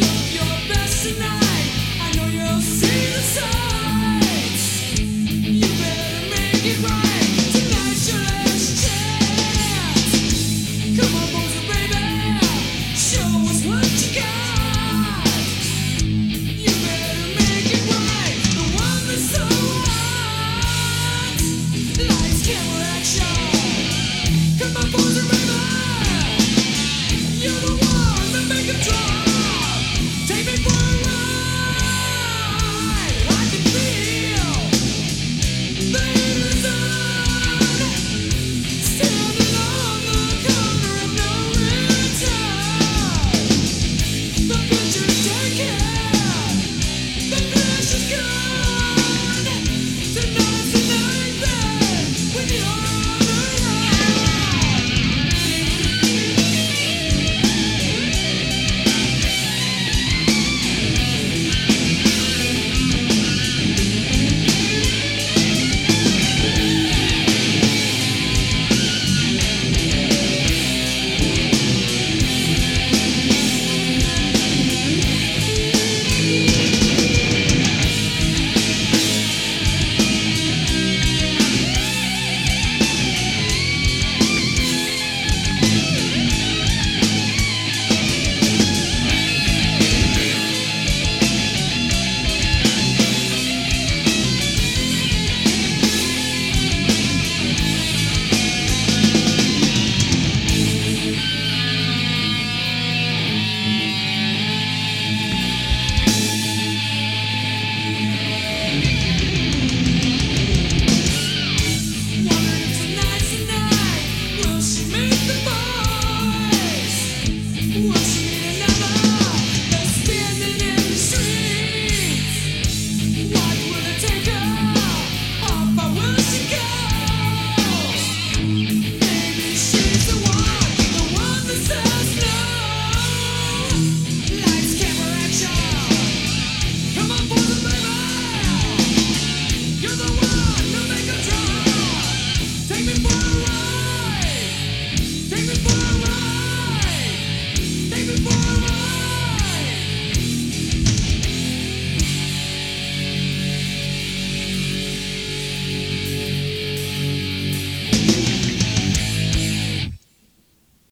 Love your best tonight. I know you'll see the sun. Peace.